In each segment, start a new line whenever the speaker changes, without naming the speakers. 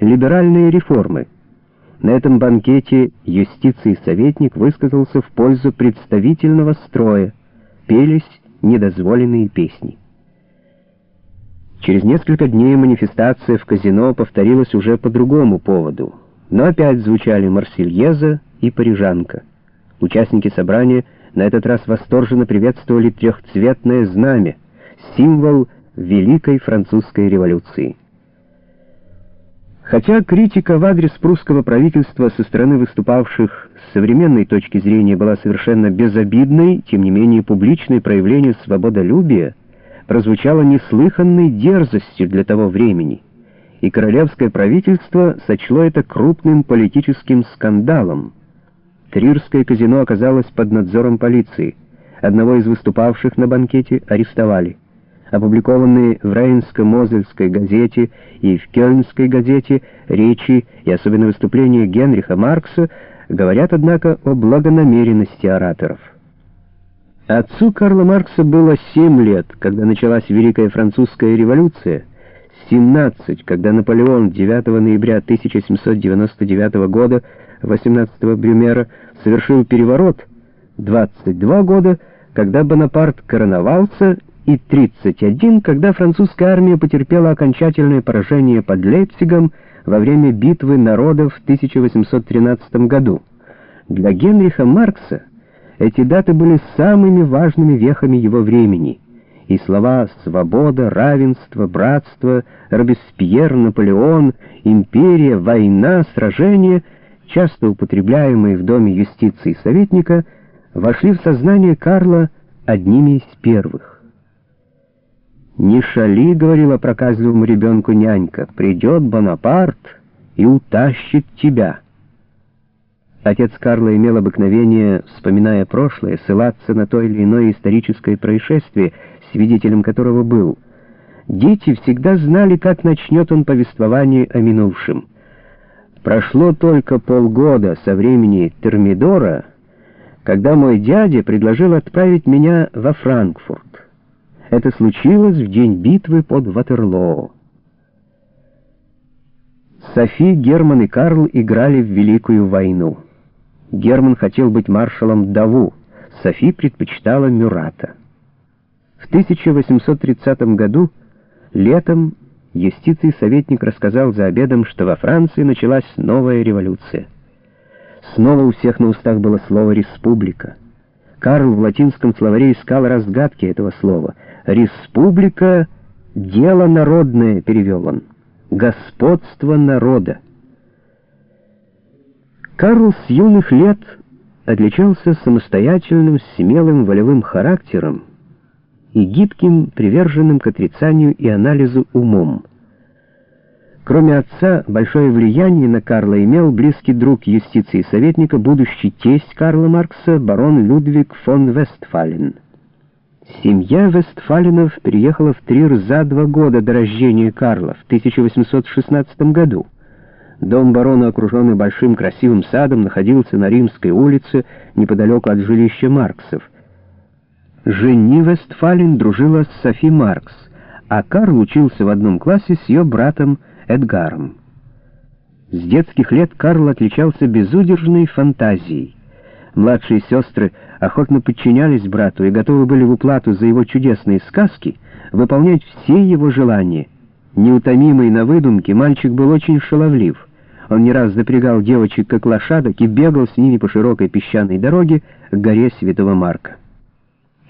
либеральные реформы. На этом банкете юстиции советник высказался в пользу представительного строя, пелись недозволенные песни. Через несколько дней манифестация в казино повторилась уже по другому поводу, но опять звучали «Марсельеза» и «Парижанка». Участники собрания на этот раз восторженно приветствовали трехцветное знамя, символ Великой Французской революции. Хотя критика в адрес прусского правительства со стороны выступавших с современной точки зрения была совершенно безобидной, тем не менее публичное проявление свободолюбия прозвучало неслыханной дерзостью для того времени, и королевское правительство сочло это крупным политическим скандалом. Трирское казино оказалось под надзором полиции. Одного из выступавших на банкете арестовали опубликованные в Рейнско-Мозельской газете и в Кёльнской газете речи и особенно выступления Генриха Маркса говорят, однако, о благонамеренности ораторов. Отцу Карла Маркса было 7 лет, когда началась Великая Французская революция, 17, когда Наполеон 9 ноября 1799 года 18 Брюмера совершил переворот, 22 года, когда Бонапарт короновался и 31, когда французская армия потерпела окончательное поражение под Лейпцигом во время битвы народов в 1813 году. Для Генриха Маркса эти даты были самыми важными вехами его времени, и слова «свобода», «равенство», «братство», «Робеспьер», «Наполеон», «империя», «война», «сражение», часто употребляемые в Доме юстиции советника, вошли в сознание Карла одними из первых. «Не шали», — говорила проказливому ребенку нянька, — «придет Бонапарт и утащит тебя». Отец Карла имел обыкновение, вспоминая прошлое, ссылаться на то или иное историческое происшествие, свидетелем которого был. Дети всегда знали, как начнет он повествование о минувшем. Прошло только полгода со времени Термидора, когда мой дядя предложил отправить меня во Франкфурт. Это случилось в день битвы под Ватерлоо. Софи, Герман и Карл играли в Великую войну. Герман хотел быть маршалом Даву, Софи предпочитала Мюрата. В 1830 году, летом, юстиции советник рассказал за обедом, что во Франции началась новая революция. Снова у всех на устах было слово «республика». Карл в латинском словаре искал разгадки этого слова. «Республика — дело народное», — перевел он. «Господство народа». Карл с юных лет отличался самостоятельным, смелым волевым характером и гибким, приверженным к отрицанию и анализу умом. Кроме отца, большое влияние на Карла имел близкий друг юстиции советника, будущий тесть Карла Маркса, барон Людвиг фон Вестфален. Семья Вестфаленов переехала в Трир за два года до рождения Карла, в 1816 году. Дом барона, окруженный большим красивым садом, находился на Римской улице, неподалеку от жилища Марксов. Жени Вестфален дружила с Софи Маркс, а Карл учился в одном классе с ее братом Эдгаром. С детских лет Карл отличался безудержной фантазией. Младшие сестры охотно подчинялись брату и готовы были в уплату за его чудесные сказки выполнять все его желания. Неутомимый на выдумке, мальчик был очень шаловлив. Он не раз запрягал девочек как лошадок и бегал с ними по широкой песчаной дороге к горе Святого Марка.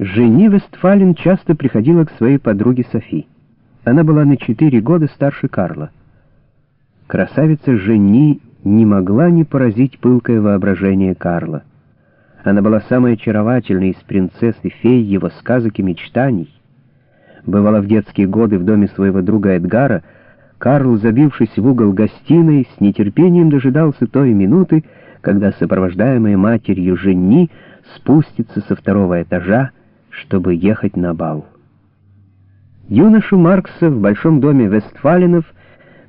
Жени Вестфален часто приходила к своей подруге Софи. Она была на четыре года старше Карла. Красавица Жени не могла не поразить пылкое воображение Карла. Она была самой очаровательной из принцесс и фей его сказок и мечтаний. Бывало в детские годы в доме своего друга Эдгара, Карл, забившись в угол гостиной, с нетерпением дожидался той минуты, когда сопровождаемая матерью Жени спустится со второго этажа, чтобы ехать на бал. Юношу Маркса в большом доме Вестфаленов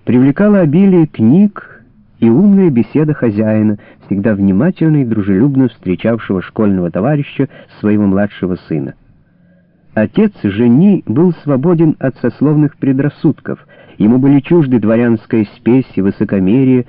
привлекало обилие книг и умная беседа хозяина, всегда внимательно и дружелюбно встречавшего школьного товарища своего младшего сына. Отец жени был свободен от сословных предрассудков, ему были чужды дворянская спесь и высокомерие,